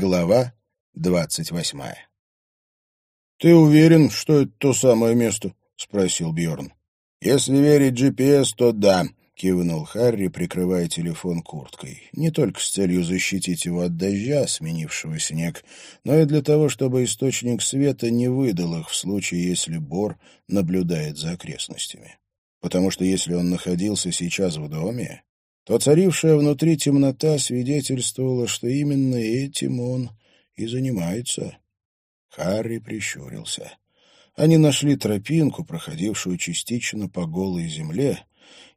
Глава двадцать восьмая. «Ты уверен, что это то самое место?» — спросил Бьорн. «Если верить GPS, то да», — кивнул Харри, прикрывая телефон курткой. Не только с целью защитить его от дождя, сменившего снег, но и для того, чтобы источник света не выдал их в случае, если Бор наблюдает за окрестностями. Потому что если он находился сейчас в доме, то царившая внутри темнота свидетельствовала, что именно этим он и занимается. Харри прищурился. Они нашли тропинку, проходившую частично по голой земле,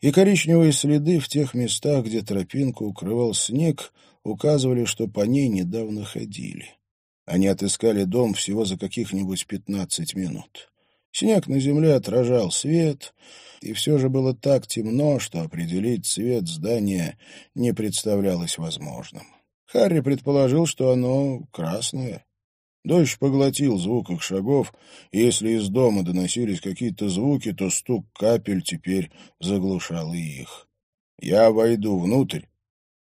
и коричневые следы в тех местах, где тропинку укрывал снег, указывали, что по ней недавно ходили. Они отыскали дом всего за каких-нибудь пятнадцать минут. Снег на земле отражал свет, и все же было так темно, что определить цвет здания не представлялось возможным. Харри предположил, что оно красное. Дождь поглотил звук их шагов, и если из дома доносились какие-то звуки, то стук капель теперь заглушал их. «Я войду внутрь,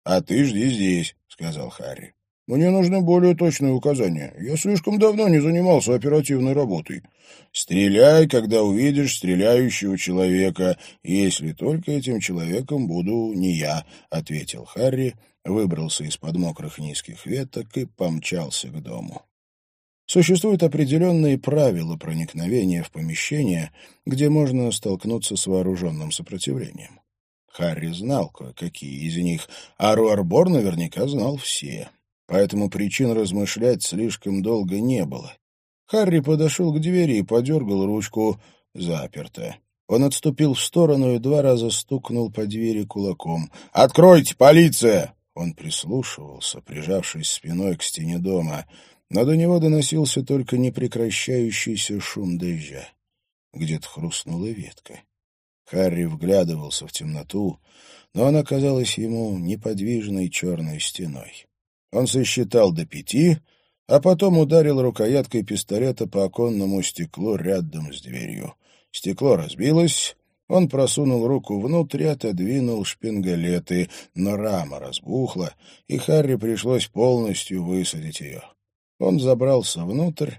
а ты жди здесь», — сказал Харри. «Мне нужны более точные указания. Я слишком давно не занимался оперативной работой. Стреляй, когда увидишь стреляющего человека, если только этим человеком буду не я», — ответил Харри, выбрался из-под мокрых низких веток и помчался к дому. Существуют определенные правила проникновения в помещение, где можно столкнуться с вооруженным сопротивлением. Харри знал кое-какие из них, а Руарбор наверняка знал все. Поэтому причин размышлять слишком долго не было. Харри подошел к двери и подергал ручку. Заперто. Он отступил в сторону и два раза стукнул по двери кулаком. «Откройте, полиция!» Он прислушивался, прижавшись спиной к стене дома — но до него доносился только непрекращающийся шум дождя. Где-то хрустнула ветка. Харри вглядывался в темноту, но она казалась ему неподвижной черной стеной. Он сосчитал до пяти, а потом ударил рукояткой пистолета по оконному стеклу рядом с дверью. Стекло разбилось, он просунул руку внутрь и отодвинул шпингалеты, но рама разбухла, и Харри пришлось полностью высадить ее. Он забрался внутрь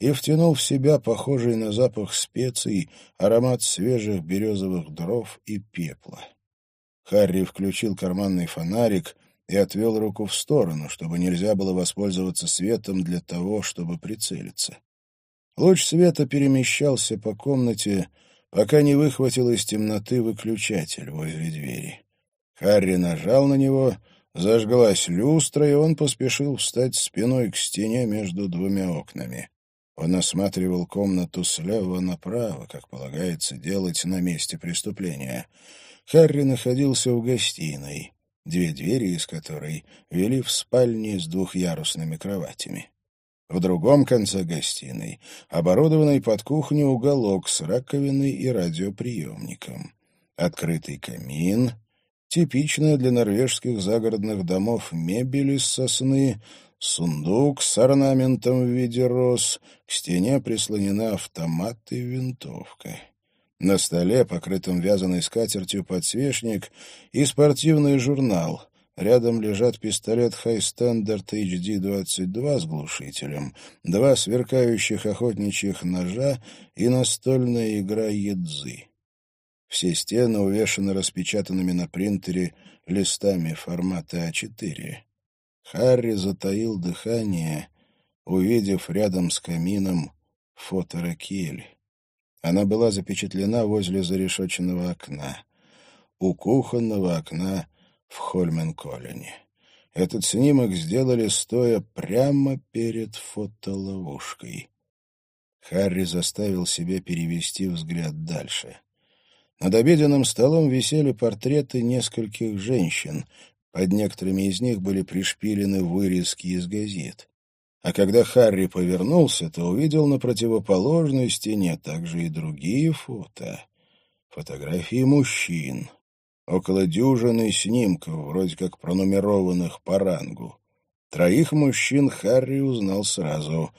и втянул в себя похожий на запах специй аромат свежих березовых дров и пепла. Харри включил карманный фонарик и отвел руку в сторону, чтобы нельзя было воспользоваться светом для того, чтобы прицелиться. Луч света перемещался по комнате, пока не выхватил из темноты выключатель возле двери. Харри нажал на него — Зажглась люстра, и он поспешил встать спиной к стене между двумя окнами. Он осматривал комнату слева направо, как полагается делать на месте преступления. Харри находился в гостиной, две двери из которой вели в спальни с двухъярусными кроватями. В другом конце гостиной, оборудованный под кухню уголок с раковиной и радиоприемником. Открытый камин — Типичная для норвежских загородных домов мебель из сосны, сундук с орнаментом в виде роз, к стене прислонена автомат и винтовка. На столе, покрытом вязаной скатертью, подсвечник и спортивный журнал. Рядом лежат пистолет High Standard HD-22 с глушителем, два сверкающих охотничьих ножа и настольная игра едзы. Все стены увешаны распечатанными на принтере листами формата А4. Харри затаил дыхание, увидев рядом с камином фото Ракель. Она была запечатлена возле зарешоченного окна, у кухонного окна в Хольменколене. Этот снимок сделали стоя прямо перед фотоловушкой. Харри заставил себя перевести взгляд дальше. Над обеденным столом висели портреты нескольких женщин. Под некоторыми из них были пришпилены вырезки из газет. А когда Харри повернулся, то увидел на противоположной стене также и другие фото. Фотографии мужчин. Около дюжины снимков, вроде как пронумерованных по рангу. Троих мужчин Харри узнал сразу.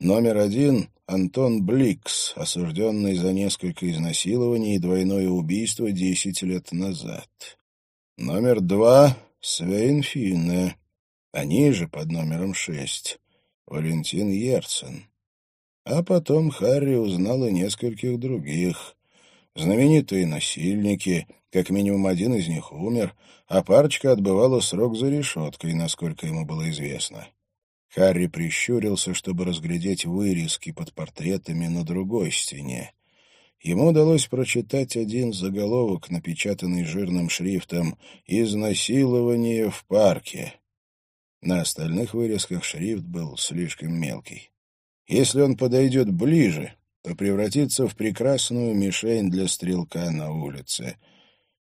Номер один Антон Бликс, осужденный за несколько изнасилований и двойное убийство десять лет назад. Номер два — Свейн Финне. а ниже, под номером шесть, Валентин Ерцен. А потом Харри узнал и нескольких других. Знаменитые насильники, как минимум один из них умер, а парочка отбывала срок за решеткой, насколько ему было известно. Харри прищурился, чтобы разглядеть вырезки под портретами на другой стене. Ему удалось прочитать один заголовок, напечатанный жирным шрифтом «Изнасилование в парке». На остальных вырезках шрифт был слишком мелкий. Если он подойдет ближе, то превратится в прекрасную мишень для стрелка на улице.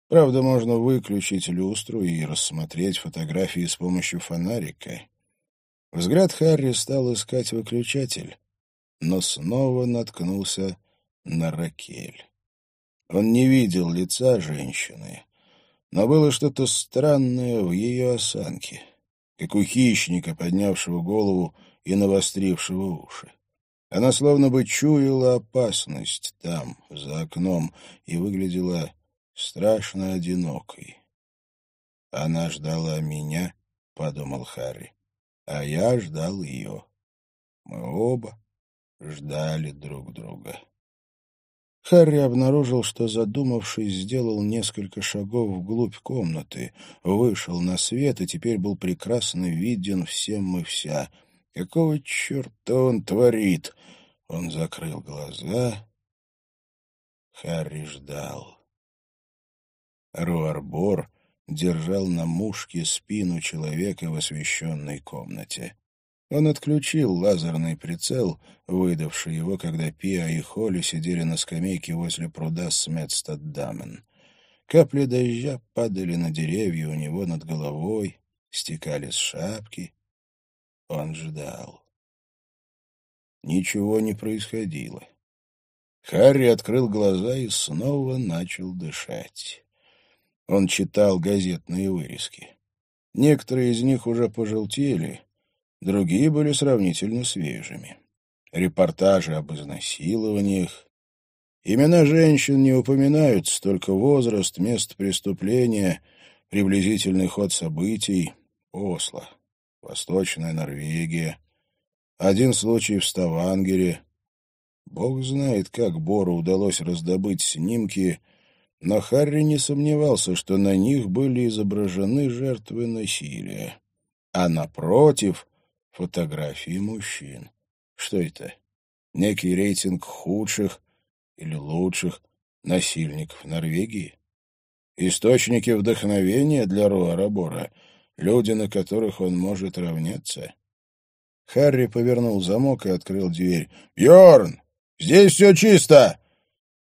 Правда, можно выключить люстру и рассмотреть фотографии с помощью фонарика. Взгляд Харри стал искать выключатель, но снова наткнулся на Ракель. Он не видел лица женщины, но было что-то странное в ее осанке, как у хищника, поднявшего голову и навострившего уши. Она словно бы чуяла опасность там, за окном, и выглядела страшно одинокой. «Она ждала меня», — подумал Харри, — «а я ждал ее. Мы оба ждали друг друга». Харри обнаружил, что, задумавшись, сделал несколько шагов вглубь комнаты, вышел на свет и теперь был прекрасно виден всем и вся — Какого черта он творит? Он закрыл глаза. Харри ждал. Руарбор держал на мушке спину человека в освещенной комнате. Он отключил лазерный прицел, выдавший его, когда Пиа и Холли сидели на скамейке возле пруда Сметстаддамен. Капли дождя падали на деревья у него над головой, стекали с шапки. Он ждал. Ничего не происходило. Харри открыл глаза и снова начал дышать. Он читал газетные вырезки. Некоторые из них уже пожелтели, другие были сравнительно свежими. Репортажи об изнасилованиях. Имена женщин не упоминаются, только возраст, место преступления, приблизительный ход событий, Осло. Восточная Норвегия, один случай в Ставангере. Бог знает, как Бору удалось раздобыть снимки, но Харри не сомневался, что на них были изображены жертвы насилия. А напротив — фотографии мужчин. Что это? Некий рейтинг худших или лучших насильников Норвегии? Источники вдохновения для Руара Бора — люди, на которых он может равняться. Харри повернул замок и открыл дверь. «Бьерн! Здесь все чисто!»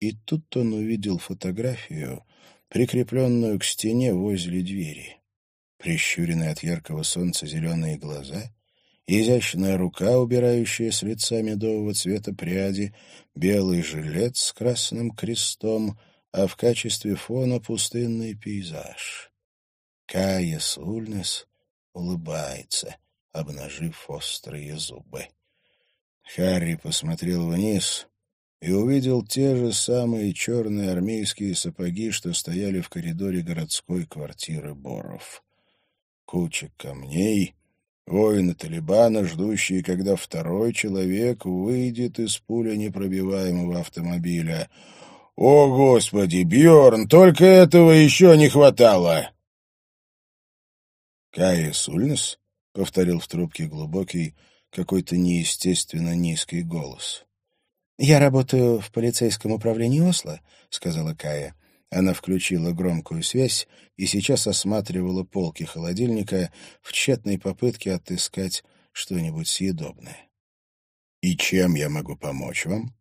И тут он увидел фотографию, прикрепленную к стене возле двери. Прищуренные от яркого солнца зеленые глаза, изящная рука, убирающая с лица медового цвета пряди, белый жилет с красным крестом, а в качестве фона пустынный пейзаж. Кая Сульнес улыбается, обнажив острые зубы. Харри посмотрел вниз и увидел те же самые черные армейские сапоги, что стояли в коридоре городской квартиры Боров. Куча камней, воины Талибана, ждущие, когда второй человек выйдет из пуля непробиваемого автомобиля. «О, Господи, Бьорн, только этого еще не хватало!» «Кая Сульнес?» — повторил в трубке глубокий, какой-то неестественно низкий голос. «Я работаю в полицейском управлении Осло», — сказала Кая. Она включила громкую связь и сейчас осматривала полки холодильника в тщетной попытке отыскать что-нибудь съедобное. «И чем я могу помочь вам?»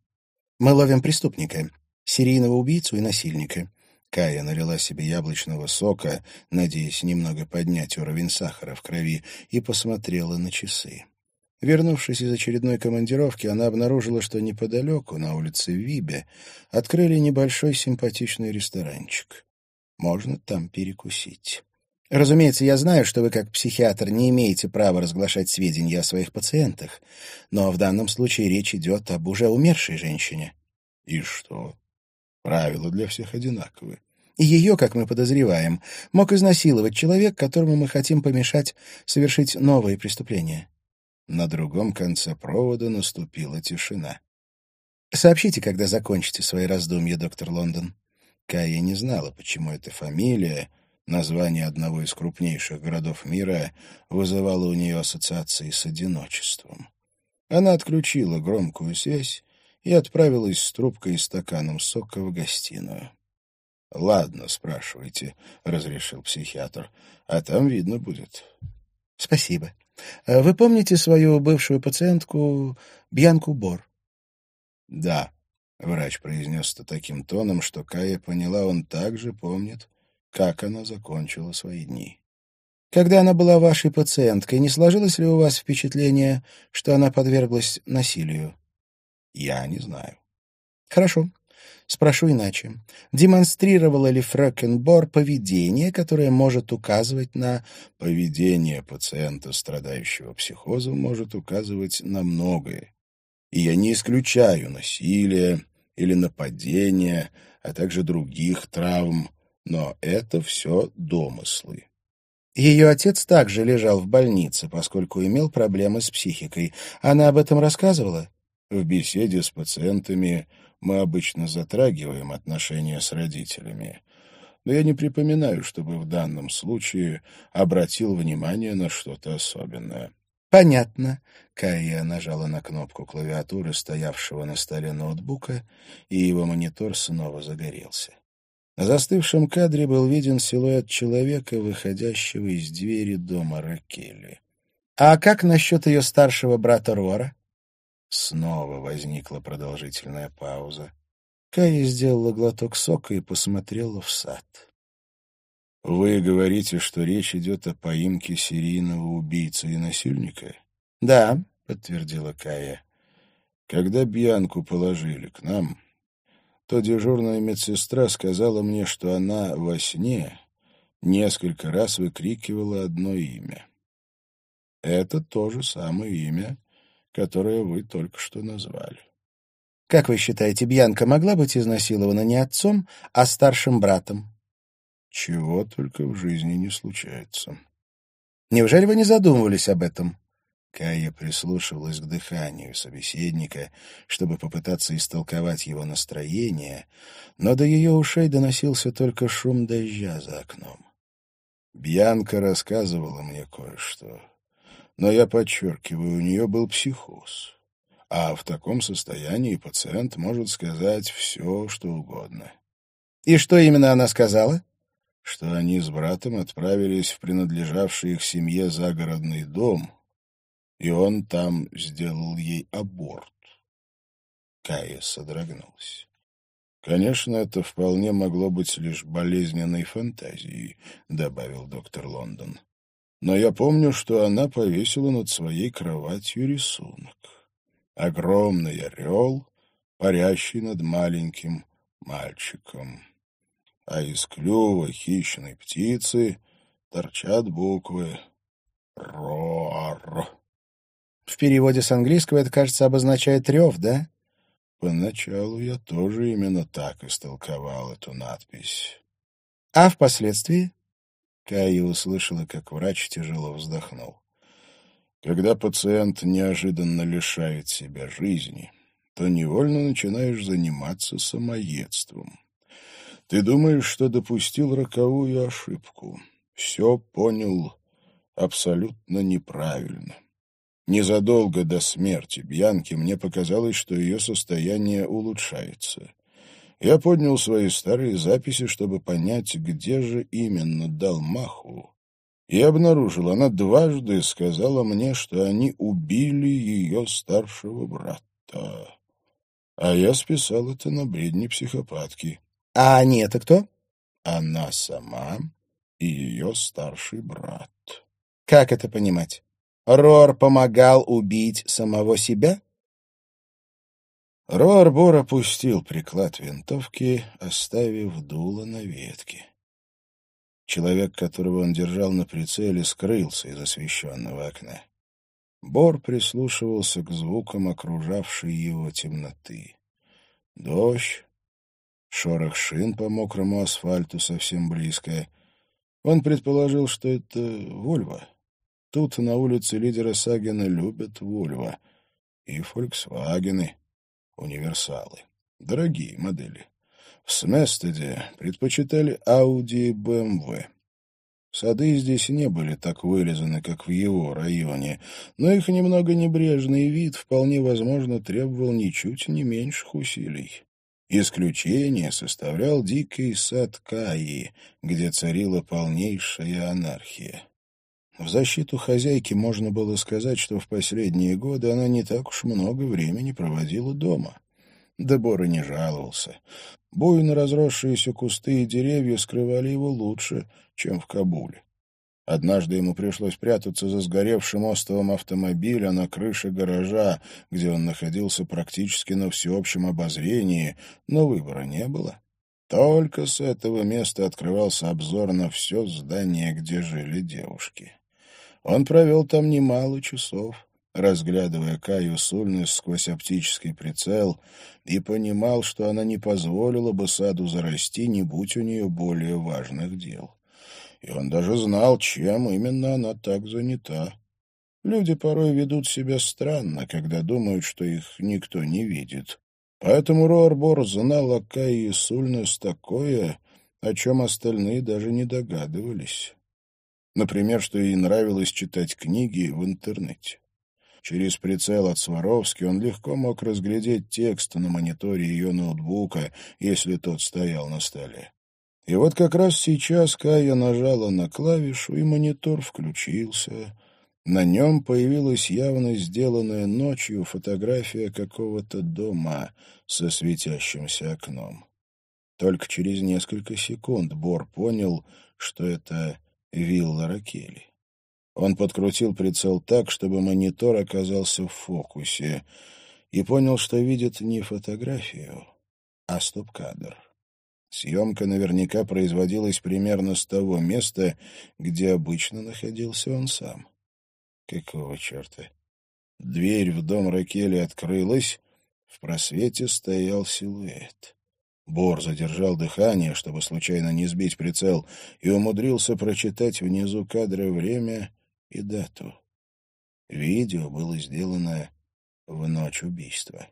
«Мы ловим преступника, серийного убийцу и насильника. Кая налила себе яблочного сока, надеясь немного поднять уровень сахара в крови, и посмотрела на часы. Вернувшись из очередной командировки, она обнаружила, что неподалеку, на улице Вибе, открыли небольшой симпатичный ресторанчик. Можно там перекусить. Разумеется, я знаю, что вы, как психиатр, не имеете права разглашать сведения о своих пациентах, но в данном случае речь идет об уже умершей женщине. И что? Правила для всех одинаковы. И ее, как мы подозреваем, мог изнасиловать человек, которому мы хотим помешать совершить новые преступления. На другом конце провода наступила тишина. «Сообщите, когда закончите свои раздумья, доктор Лондон». Кая не знала, почему эта фамилия, название одного из крупнейших городов мира, вызывала у нее ассоциации с одиночеством. Она отключила громкую связь и отправилась с трубкой и стаканом сока в гостиную. — Ладно, спрашивайте, — разрешил психиатр, — а там видно будет. — Спасибо. А вы помните свою бывшую пациентку Бьянку Бор? — Да, — врач произнес это таким тоном, что Кая поняла, он также помнит, как она закончила свои дни. Когда она была вашей пациенткой, не сложилось ли у вас впечатление, что она подверглась насилию? Я не знаю. Хорошо. Спрошу иначе. Демонстрировала ли Фрэкенбор поведение, которое может указывать на... Поведение пациента, страдающего психозом, может указывать на многое. И я не исключаю насилие или нападения, а также других травм, но это все домыслы. Ее отец также лежал в больнице, поскольку имел проблемы с психикой. Она об этом рассказывала? В беседе с пациентами мы обычно затрагиваем отношения с родителями. Но я не припоминаю, чтобы в данном случае обратил внимание на что-то особенное. «Понятно». Кая нажала на кнопку клавиатуры, стоявшего на столе ноутбука, и его монитор снова загорелся. На застывшем кадре был виден силуэт человека, выходящего из двери дома Ракели. «А как насчет ее старшего брата Рора?» Снова возникла продолжительная пауза. Кая сделала глоток сока и посмотрела в сад. «Вы говорите, что речь идет о поимке серийного убийцы и насильника?» «Да», — подтвердила Кая. «Когда Бьянку положили к нам, то дежурная медсестра сказала мне, что она во сне несколько раз выкрикивала одно имя. Это то же самое имя, которое вы только что назвали. Как вы считаете, Бьянка могла быть изнасилована не отцом, а старшим братом? Чего только в жизни не случается. Неужели вы не задумывались об этом? Кая прислушивалась к дыханию собеседника, чтобы попытаться истолковать его настроение, но до ее ушей доносился только шум дождя за окном. Бьянка рассказывала мне кое-что, но я подчеркиваю, у нее был психоз, а в таком состоянии пациент может сказать все, что угодно. И что именно она сказала? Что они с братом отправились в принадлежавший их семье загородный дом — и он там сделал ей аборт. Кая содрогнулась. «Конечно, это вполне могло быть лишь болезненной фантазией», — добавил доктор Лондон. «Но я помню, что она повесила над своей кроватью рисунок. Огромный орел, парящий над маленьким мальчиком. А из клюва хищной птицы торчат буквы «Рор». В переводе с английского это, кажется, обозначает рев, да? Поначалу я тоже именно так истолковал эту надпись. А впоследствии? Кая услышала, как врач тяжело вздохнул. Когда пациент неожиданно лишает себя жизни, то невольно начинаешь заниматься самоедством. Ты думаешь, что допустил роковую ошибку. Все понял абсолютно неправильно. Незадолго до смерти Бьянки мне показалось, что ее состояние улучшается. Я поднял свои старые записи, чтобы понять, где же именно дал маху, и обнаружил, она дважды сказала мне, что они убили ее старшего брата. А я списал это на бредни психопатки. — А они это кто? — Она сама и ее старший брат. — Как это понимать? Рор помогал убить самого себя? Рор Бор опустил приклад винтовки, оставив дуло на ветке. Человек, которого он держал на прицеле, скрылся из освещенного окна. Бор прислушивался к звукам окружавшей его темноты. Дождь, Шорох шин по мокрому асфальту совсем близко. Он предположил, что это Вольво. Тут, на улице лидера Сагина, любят Вольво. И Фольксвагены, универсалы. Дорогие модели. В Сместеде предпочитали Ауди и БМВ. Сады здесь не были так вырезаны, как в его районе, но их немного небрежный вид вполне возможно требовал ничуть не меньших усилий. Исключение составлял дикий сад Каи, где царила полнейшая анархия. В защиту хозяйки можно было сказать, что в последние годы она не так уж много времени проводила дома. Дебора не жаловался. Буйно разросшиеся кусты и деревья скрывали его лучше, чем в Кабуле. Однажды ему пришлось прятаться за сгоревшим остовом автомобиля на крыше гаража, где он находился практически на всеобщем обозрении, но выбора не было. Только с этого места открывался обзор на все здание, где жили девушки. Он провел там немало часов, разглядывая Каю Сульнес сквозь оптический прицел, и понимал, что она не позволила бы саду зарасти, не будь у нее более важных дел. И он даже знал, чем именно она так занята. Люди порой ведут себя странно, когда думают, что их никто не видит. Поэтому Роарбор знал о Кайе Сульнес такое, о чем остальные даже не догадывались. Например, что ей нравилось читать книги в интернете. Через прицел от Сваровски он легко мог разглядеть текст на мониторе ее ноутбука, если тот стоял на столе. И вот как раз сейчас Кая нажала на клавишу, и монитор включился. На нем появилась явно сделанная ночью фотография какого-то дома со светящимся окном. Только через несколько секунд Бор понял, что это вилла Ракели. Он подкрутил прицел так, чтобы монитор оказался в фокусе, и понял, что видит не фотографию, а стоп-кадр. Съемка наверняка производилась примерно с того места, где обычно находился он сам. Какого черта? Дверь в дом Ракели открылась, в просвете стоял силуэт. Бор задержал дыхание, чтобы случайно не сбить прицел, и умудрился прочитать внизу кадра время и дату. Видео было сделано в ночь убийства.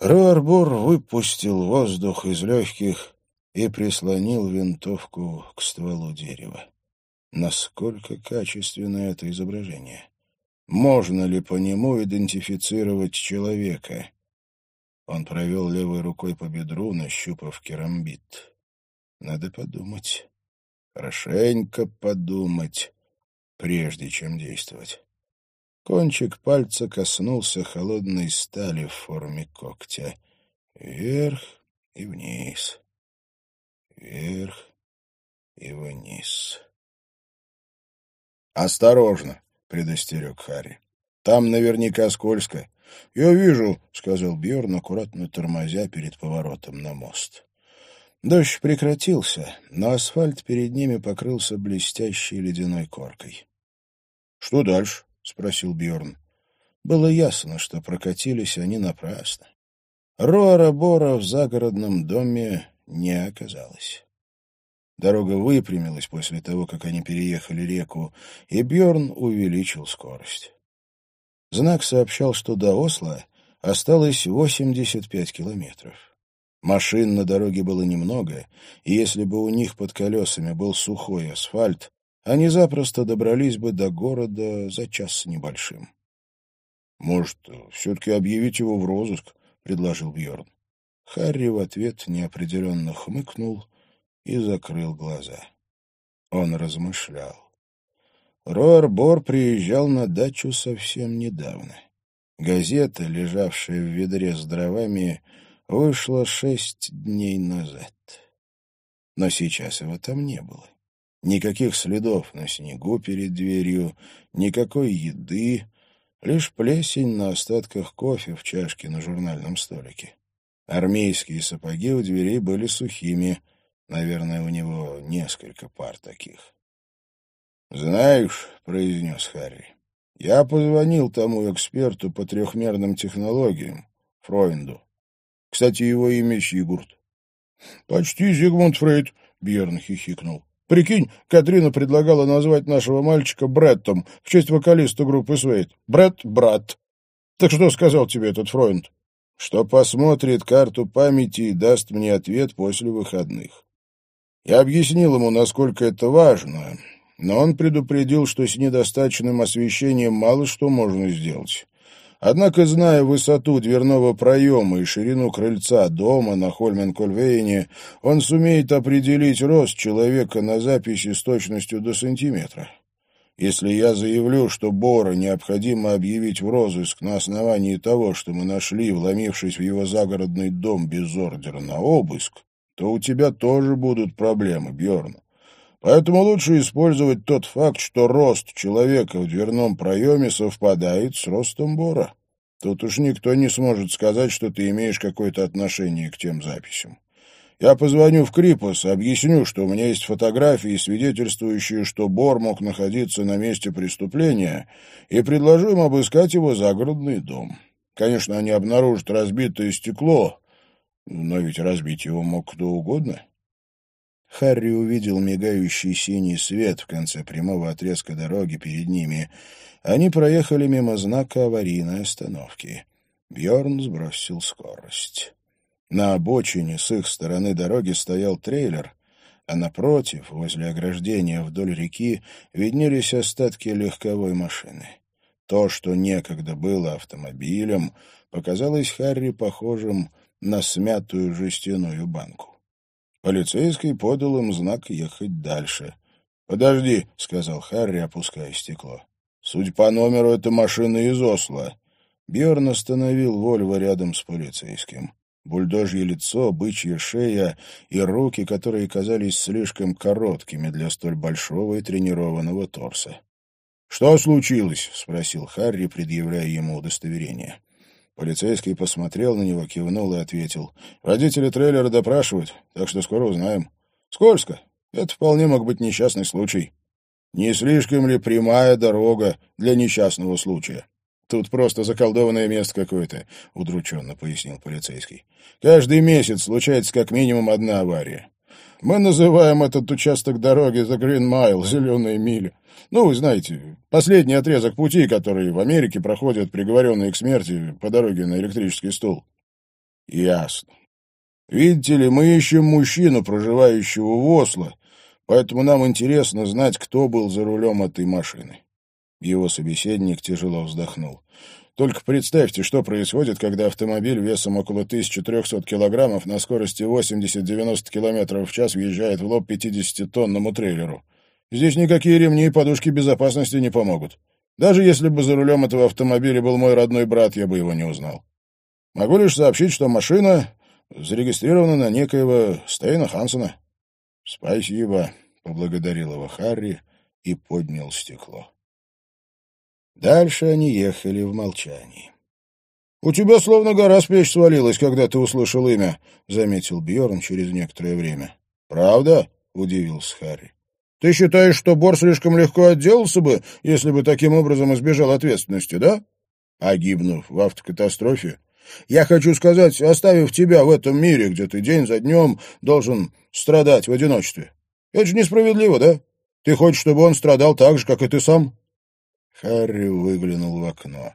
Руарбор выпустил воздух из легких и прислонил винтовку к стволу дерева. Насколько качественно это изображение? Можно ли по нему идентифицировать человека? Он провел левой рукой по бедру, нащупав керамбит. Надо подумать. Хорошенько подумать прежде чем действовать. Кончик пальца коснулся холодной стали в форме когтя. Вверх и вниз. Вверх и вниз. «Осторожно!» — предостерег Харри. «Там наверняка скользко». «Я вижу», — сказал Бьорн, аккуратно тормозя перед поворотом на мост. Дождь прекратился, но асфальт перед ними покрылся блестящей ледяной коркой. Что дальше? спросил Бьорн. Было ясно, что прокатились они напрасно. Роара Бора в загородном доме не оказалось. Дорога выпрямилась после того, как они переехали реку, и Бьорн увеличил скорость. Знак сообщал, что до Осло осталось 85 километров. Машин на дороге было немного, и если бы у них под колесами был сухой асфальт, они запросто добрались бы до города за час с небольшим. — Может, все-таки объявить его в розыск? — предложил Бьорн. Харри в ответ неопределенно хмыкнул и закрыл глаза. Он размышлял. Роар приезжал на дачу совсем недавно. Газета, лежавшая в ведре с дровами, вышла шесть дней назад. Но сейчас его там не было. Никаких следов на снегу перед дверью, никакой еды, лишь плесень на остатках кофе в чашке на журнальном столике. Армейские сапоги у дверей были сухими, наверное, у него несколько пар таких. «Знаешь», — произнес Харри, — «я позвонил тому эксперту по трехмерным технологиям, Фройнду. Кстати, его имя Сигурд. «Почти Зигмунд Фрейд», — Бьерн хихикнул. «Прикинь, Катрина предлагала назвать нашего мальчика Бреттом в честь вокалиста группы Свейт. Бретт — брат. Так что сказал тебе этот Фройнд?» «Что посмотрит карту памяти и даст мне ответ после выходных». Я объяснил ему, насколько это важно, но он предупредил, что с недостаточным освещением мало что можно сделать. Однако, зная высоту дверного проема и ширину крыльца дома на Хольмен-Кольвейне, он сумеет определить рост человека на записи с точностью до сантиметра. Если я заявлю, что Бора необходимо объявить в розыск на основании того, что мы нашли, вломившись в его загородный дом без ордера на обыск, то у тебя тоже будут проблемы, Бьорн. Поэтому лучше использовать тот факт, что рост человека в дверном проеме совпадает с ростом Бора. Тут уж никто не сможет сказать, что ты имеешь какое-то отношение к тем записям. Я позвоню в Крипос, объясню, что у меня есть фотографии, свидетельствующие, что Бор мог находиться на месте преступления, и предложу им обыскать его загородный дом. Конечно, они обнаружат разбитое стекло, но ведь разбить его мог кто угодно. Харри увидел мигающий синий свет в конце прямого отрезка дороги перед ними. Они проехали мимо знака аварийной остановки. Бьорн сбросил скорость. На обочине с их стороны дороги стоял трейлер, а напротив, возле ограждения вдоль реки, виднелись остатки легковой машины. То, что некогда было автомобилем, показалось Харри похожим на смятую жестяную банку. Полицейский подал им знак ехать дальше. «Подожди», — сказал Харри, опуская стекло. «Судя по номеру, это машина из Осло». Бьерн остановил Вольво рядом с полицейским. Бульдожье лицо, бычья шея и руки, которые казались слишком короткими для столь большого и тренированного торса. «Что случилось?» — спросил Харри, предъявляя ему удостоверение. Полицейский посмотрел на него, кивнул и ответил. «Водители трейлера допрашивают, так что скоро узнаем. Скользко. Это вполне мог быть несчастный случай. Не слишком ли прямая дорога для несчастного случая?» «Тут просто заколдованное место какое-то», — удрученно пояснил полицейский. «Каждый месяц случается как минимум одна авария. Мы называем этот участок дороги The Green Mile, зеленая миля. Ну, вы знаете, последний отрезок пути, который в Америке проходят приговоренные к смерти по дороге на электрический стул. Ясно. Видите ли, мы ищем мужчину, проживающего в Осло, поэтому нам интересно знать, кто был за рулем этой машины. Его собеседник тяжело вздохнул. Только представьте, что происходит, когда автомобиль весом около 1300 килограммов на скорости 80-90 километров в час въезжает в лоб 50-тонному трейлеру. Здесь никакие ремни и подушки безопасности не помогут. Даже если бы за рулем этого автомобиля был мой родной брат, я бы его не узнал. Могу лишь сообщить, что машина зарегистрирована на некоего Стейна Хансона. — Спасибо, — поблагодарил его Харри и поднял стекло. Дальше они ехали в молчании. — У тебя словно гора с плеч свалилась, когда ты услышал имя, — заметил Бьорн через некоторое время. — Правда? — удивился Харри. — Ты считаешь, что Бор слишком легко отделался бы, если бы таким образом избежал ответственности, да? Погибнув в автокатастрофе? Я хочу сказать, оставив тебя в этом мире, где ты день за днем должен страдать в одиночестве. Это же несправедливо, да? Ты хочешь, чтобы он страдал так же, как и ты сам? Харри выглянул в окно.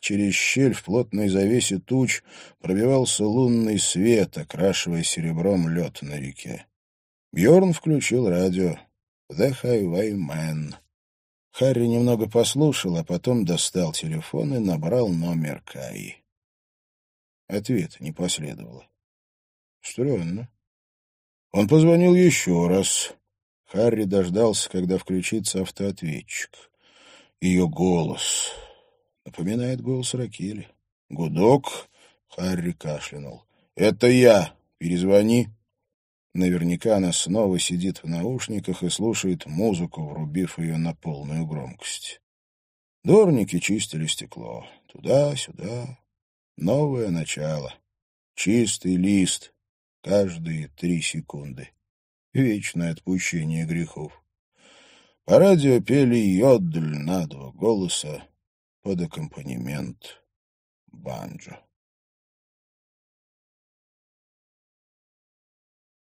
Через щель в плотной завесе туч пробивался лунный свет, окрашивая серебром лед на реке. Бьорн включил радио. «The Highwayman». Харри немного послушал, а потом достал телефон и набрал номер Каи. Ответа не последовало. Странно. Он позвонил еще раз. Харри дождался, когда включится автоответчик. Ее голос напоминает голос Ракели. Гудок. Харри кашлянул. «Это я. Перезвони». Наверняка она снова сидит в наушниках и слушает музыку, врубив ее на полную громкость. Дворники чистили стекло. Туда-сюда. Новое начало. Чистый лист. Каждые три секунды. Вечное отпущение грехов. По радио пели йодль на два голоса под аккомпанемент банджо.